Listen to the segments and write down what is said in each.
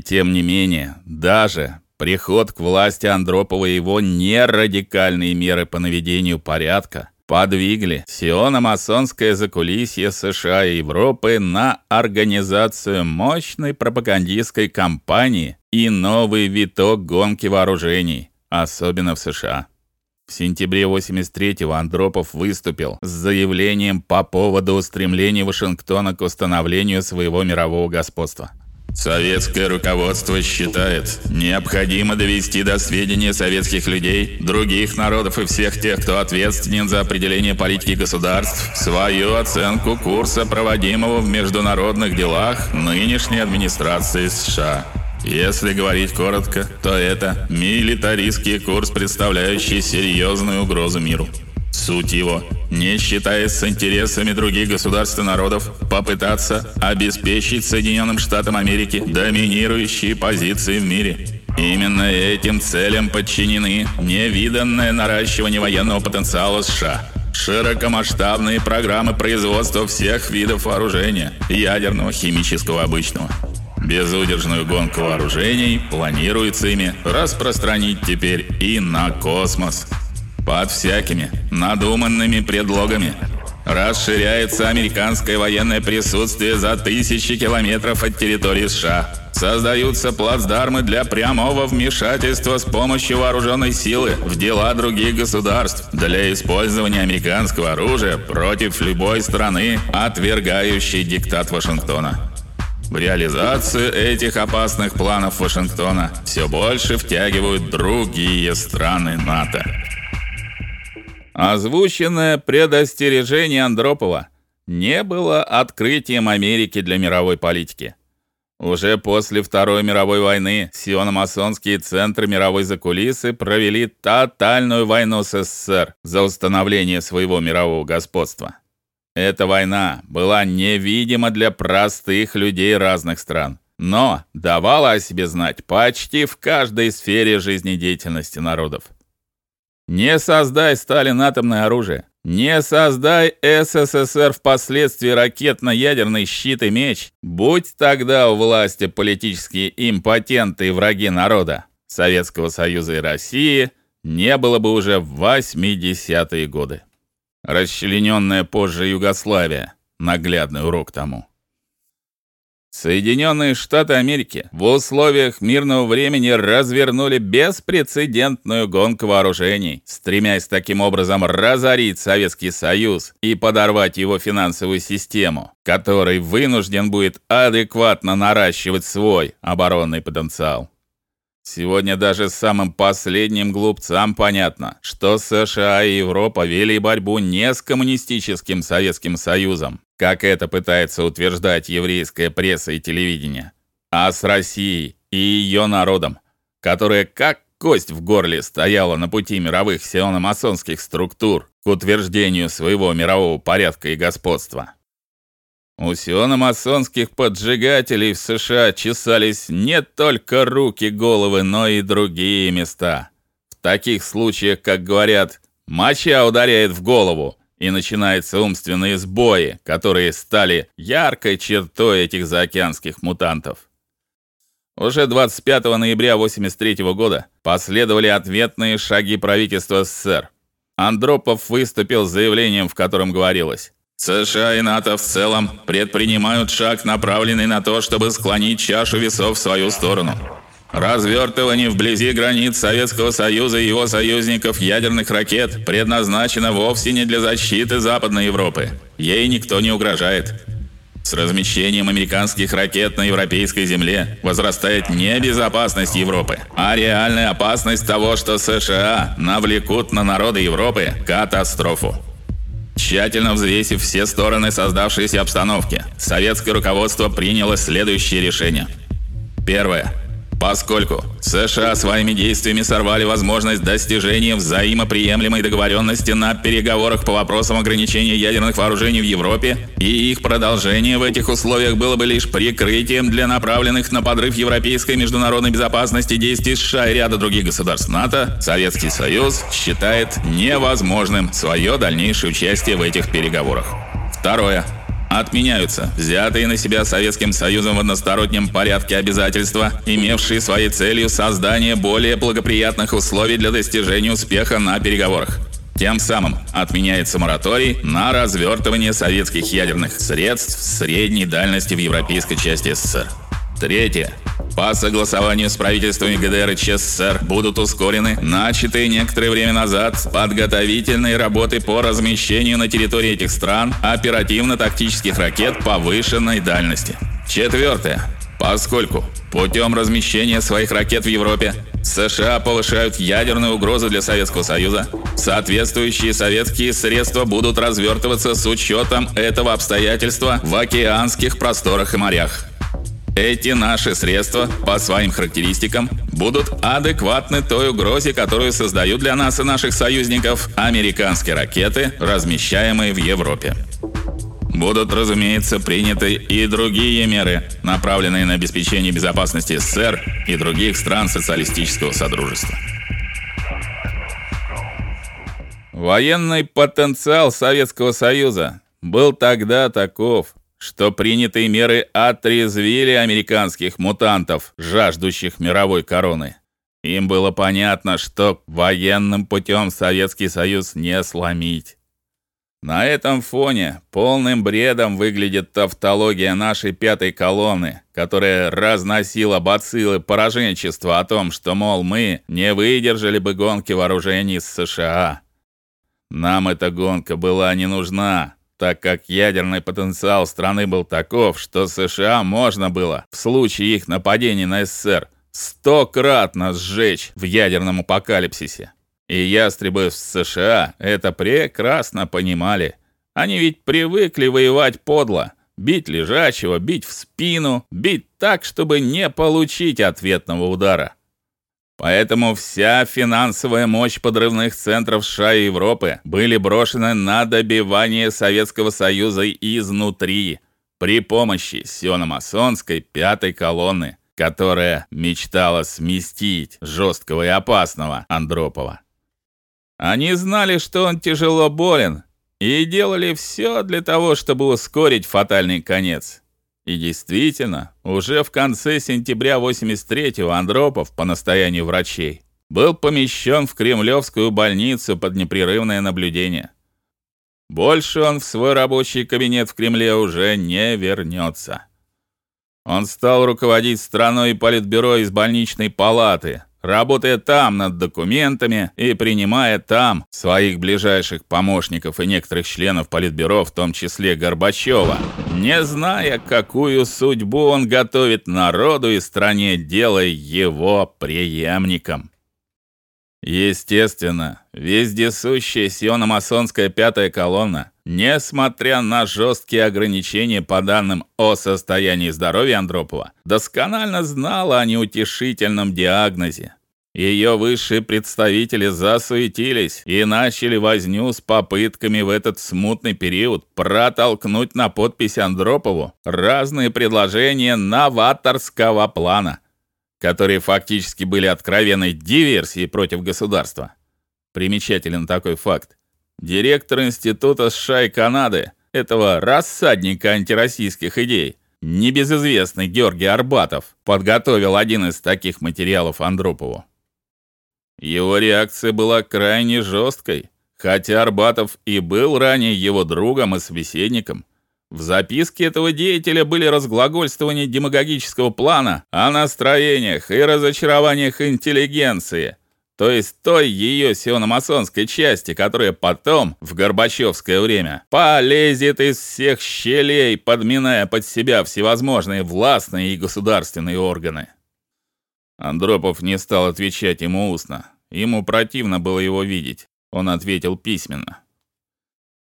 Тем не менее, даже приход к власти Андропова и его нерадикальные меры по наведению порядка подвигли сионо-масонское закулисье США и Европы на организацию мощной пропагандистской кампании и новый виток гонки вооружений, особенно в США. В сентябре 83-го Андропов выступил с заявлением по поводу устремлений Вашингтона к установлению своего мирового господства. Советское руководство считает необходимо довести до сведения советских людей, других народов и всех тех, кто ответственен за определение политики государств, свою оценку курса, проводимого в международных делах нынешней администрации США. Если говорить коротко, то это милитаристский курс, представляющий серьезную угрозу миру. Суть его, не считаясь с интересами других государств и народов, попытаться обеспечить Соединенным Штатам Америки доминирующие позиции в мире. Именно этим целям подчинены невиданное наращивание военного потенциала США, широкомасштабные программы производства всех видов вооружения, ядерного, химического, обычного. Безудержную гонку вооружений планируется ими распространить теперь и на космос – под всякими надуманными предлогами. Расширяется американское военное присутствие за тысячи километров от территории США. Создаются плацдармы для прямого вмешательства с помощью вооруженной силы в дела других государств для использования американского оружия против любой страны, отвергающей диктат Вашингтона. В реализацию этих опасных планов Вашингтона все больше втягивают другие страны НАТО. Озвученное предостережение Андропова не было открытием Америки для мировой политики. Уже после Второй мировой войны сиономасонские центры мировой закулисы провели тотальную войну с СССР за установление своего мирового господства. Эта война была невидима для простых людей разных стран, но давала о себе знать почти в каждой сфере жизнедеятельности народов. Не создай Сталин атомное оружие, не создай СССР впоследствии ракетно-ядерный щит и меч, будь тогда у власти политические импотенты и враги народа, Советского Союза и России не было бы уже в 80-е годы. Расчлененная позже Югославия наглядный урок тому. Соединенные Штаты Америки в условиях мирного времени развернули беспрецедентную гонку вооружений, стремясь таким образом разорить Советский Союз и подорвать его финансовую систему, который вынужден будет адекватно наращивать свой оборонный потенциал. Сегодня даже самым последним глупцам понятно, что США и Европа вели борьбу не с коммунистическим Советским Союзом, как это пытается утверждать еврейская пресса и телевидение, а с Россией и ее народом, которая как кость в горле стояла на пути мировых сионо-масонских структур к утверждению своего мирового порядка и господства. У сионо-масонских поджигателей в США чесались не только руки, головы, но и другие места. В таких случаях, как говорят, моча ударяет в голову, и начинаются умственные сбои, которые стали яркой чертой этих заокеанских мутантов. Уже 25 ноября 83 года последовали ответные шаги правительства СССР. Андропов выступил с заявлением, в котором говорилось: США и НАТО в целом предпринимают шаг, направленный на то, чтобы склонить чашу весов в свою сторону. Развертывание вблизи границ Советского Союза и его союзников ядерных ракет предназначено вовсе не для защиты Западной Европы. Ей никто не угрожает. С размещением американских ракет на европейской земле возрастает не безопасность Европы, а реальная опасность того, что США навлекут на народы Европы катастрофу. Тщательно взвесив все стороны создавшейся обстановки, советское руководство приняло следующее решение. Первое Поскольку США своими действиями сорвали возможность достижения взаимоприемлемой договоренности на переговорах по вопросам ограничения ядерных вооружений в Европе, и их продолжение в этих условиях было бы лишь прикрытием для направленных на подрыв европейской международной безопасности действий США и ряда других государств НАТО, Советский Союз считает невозможным свое дальнейшее участие в этих переговорах. Второе. Отменяются взятые на себя Советским Союзом в одностороннем порядке обязательства, имевшие своей целью создание более благоприятных условий для достижения успеха на переговорах. Тем самым отменяется мораторий на развертывание советских ядерных средств средней дальности в европейской части СССР. Третье. По согласованию с правительствами ГДР и ЧССР будут ускорены начатые некоторое время назад подготовительные работы по размещению на территории этих стран оперативно-тактических ракет повышенной дальности. Четвертое. Поскольку путем размещения своих ракет в Европе США повышают ядерную угрозу для Советского Союза, соответствующие советские средства будут развертываться с учетом этого обстоятельства в океанских просторах и морях. Эти наши средства по своим характеристикам будут адекватны той угрозе, которую создают для нас и наших союзников американские ракеты, размещаемые в Европе. Будут, разумеется, приняты и другие меры, направленные на обеспечение безопасности СССР и других стран социалистического содружества. Военный потенциал Советского Союза был тогда таков, что принятые меры отрезвили американских мутантов, жаждущих мировой короны. Им было понятно, что военным путем Советский Союз не сломить. На этом фоне полным бредом выглядит тавтология нашей пятой колонны, которая разносила бациллы пораженчества о том, что мол мы не выдержали бы гонки вооружений с США. Нам эта гонка была не нужна так как ядерный потенциал страны был таков, что США можно было в случае их нападения на СССР стократно сжечь в ядерном апокалипсисе. И ястребы в США это прекрасно понимали. Они ведь привыкли воевать подло, бить лежачего, бить в спину, бить так, чтобы не получить ответного удара. Поэтому вся финансовая мощь подрывных центров США и Европы были брошены на добивание Советского Союза изнутри при помощи сиономасонской пятой колонны, которая мечтала сместить жесткого и опасного Андропова. Они знали, что он тяжело болен, и делали все для того, чтобы ускорить фатальный конец. И действительно, уже в конце сентября 83-го Андропов по настоянию врачей был помещен в Кремлевскую больницу под непрерывное наблюдение. Больше он в свой рабочий кабинет в Кремле уже не вернется. Он стал руководить страной политбюро из больничной палаты, работая там над документами и принимая там своих ближайших помощников и некоторых членов политбюро, в том числе Горбачева, не зная, какую судьбу он готовит народу и стране, делая его преемником. Естественно, вездесущая сиономасонская пятая колонна, несмотря на жесткие ограничения по данным о состоянии здоровья Андропова, досконально знала о неутешительном диагнозе. Ее высшие представители засуетились и начали возню с попытками в этот смутный период протолкнуть на подпись Андропову разные предложения новаторского плана которые фактически были откровенной диверсией против государства. Примечателен такой факт. Директор института США и Канады, этого рассадника антироссийских идей, небезызвестный Георгий Арбатов, подготовил один из таких материалов Андропову. Его реакция была крайне жесткой, хотя Арбатов и был ранее его другом и собеседником. В записке этого деятеля были разглагольствования демагогического плана о настроениях и разочарованиях интеллигенции, то есть той ее сиономасонской части, которая потом, в Горбачевское время, полезет из всех щелей, подминая под себя всевозможные властные и государственные органы. Андропов не стал отвечать ему устно. Ему противно было его видеть. Он ответил письменно.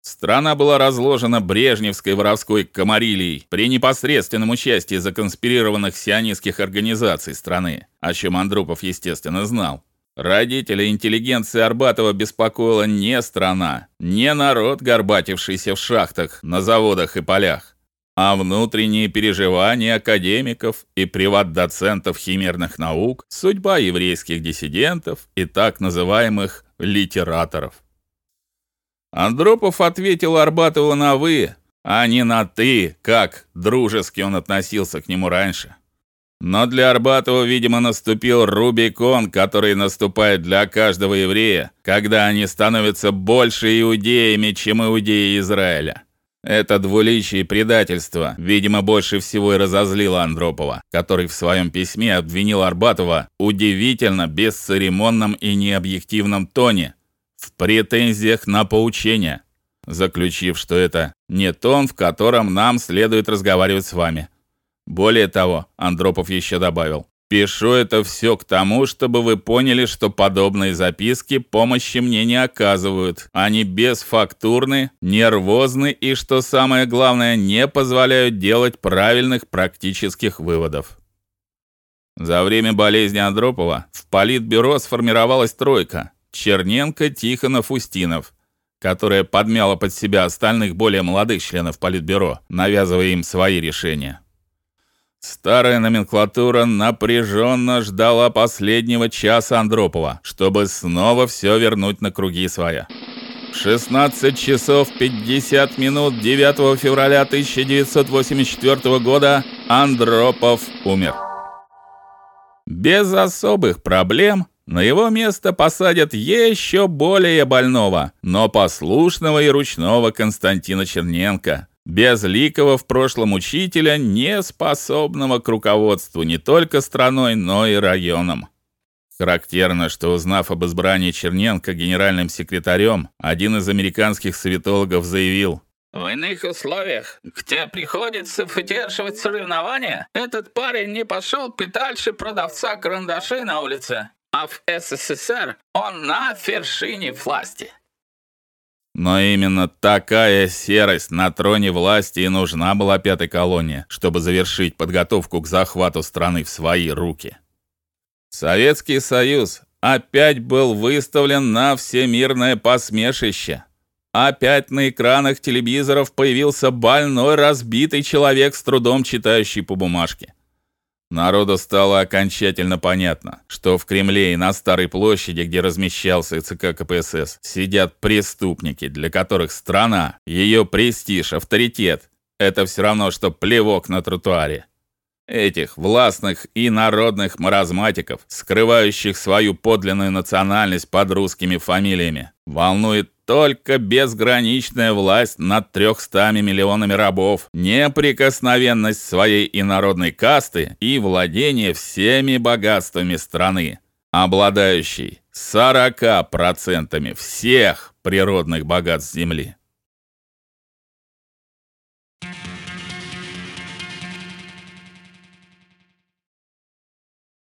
Страна была разложена брежневской воровской комарилией при непосредственном участии законспирированных сионистских организаций страны, о чем Андропов, естественно, знал. Родители интеллигенции Арбатова беспокоила не страна, не народ, горбатившийся в шахтах, на заводах и полях, а внутренние переживания академиков и приват-доцентов химерных наук, судьба еврейских диссидентов и так называемых литераторов. Андропов ответил Арбатову на вы, а не на ты, как дружески он относился к нему раньше. Но для Арбатова, видимо, наступил Рубикон, который наступает для каждого еврея, когда они становятся больше иудеями, чем иудеи Израиля. Это двуличие предательство, видимо, больше всего и разозлило Андропова, который в своем письме обвинил Арбатова удивительно бесцеремонном и необъективном тоне в претензиях на поучение, заключив, что это не тон, в котором нам следует разговаривать с вами. Более того, Андропов еще добавил: Пишу это все к тому, чтобы вы поняли, что подобные записки помощи мне не оказывают. Они бесфактурны, нервозны и, что самое главное, не позволяют делать правильных практических выводов. За время болезни Андропова в политбюро сформировалась тройка: Черненко, Тихонов, Устинов, которая подмяла под себя остальных более молодых членов политбюро, навязывая им свои решения. Старая номенклатура напряженно ждала последнего часа Андропова, чтобы снова все вернуть на круги своя. 16 часов 50 минут 9 февраля 1984 года Андропов умер. Без особых проблем на его место посадят еще более больного, но послушного и ручного Константина Черненко, безликого в прошлом учителя, не способного к руководству не только страной, но и районом. Характерно, что узнав об избрании Черненко генеральным секретарем, один из американских советологов заявил: в иных условиях, где приходится выдерживать соревнования, этот парень не пошел бы дальше продавца карандашей на улице, а в СССР он на вершине власти. Но именно такая серость на троне власти и нужна была пятой колонии, чтобы завершить подготовку к захвату страны в свои руки. Советский Союз опять был выставлен на всемирное посмешище. Опять на экранах телевизоров появился больной разбитый человек с трудом читающий по бумажке. Народу стало окончательно понятно, что в Кремле и на Старой площади, где размещался ЦК КПСС, сидят преступники, для которых страна, ее престиж, авторитет это все равно что плевок на тротуаре. Этих властных и народных маразматиков, скрывающих свою подлинную национальность под русскими фамилиями, волнует только безграничная власть над 300 миллионами рабов, неприкосновенность своей инородной касты и владение всеми богатствами страны, обладающей 40% всех природных богатств земли.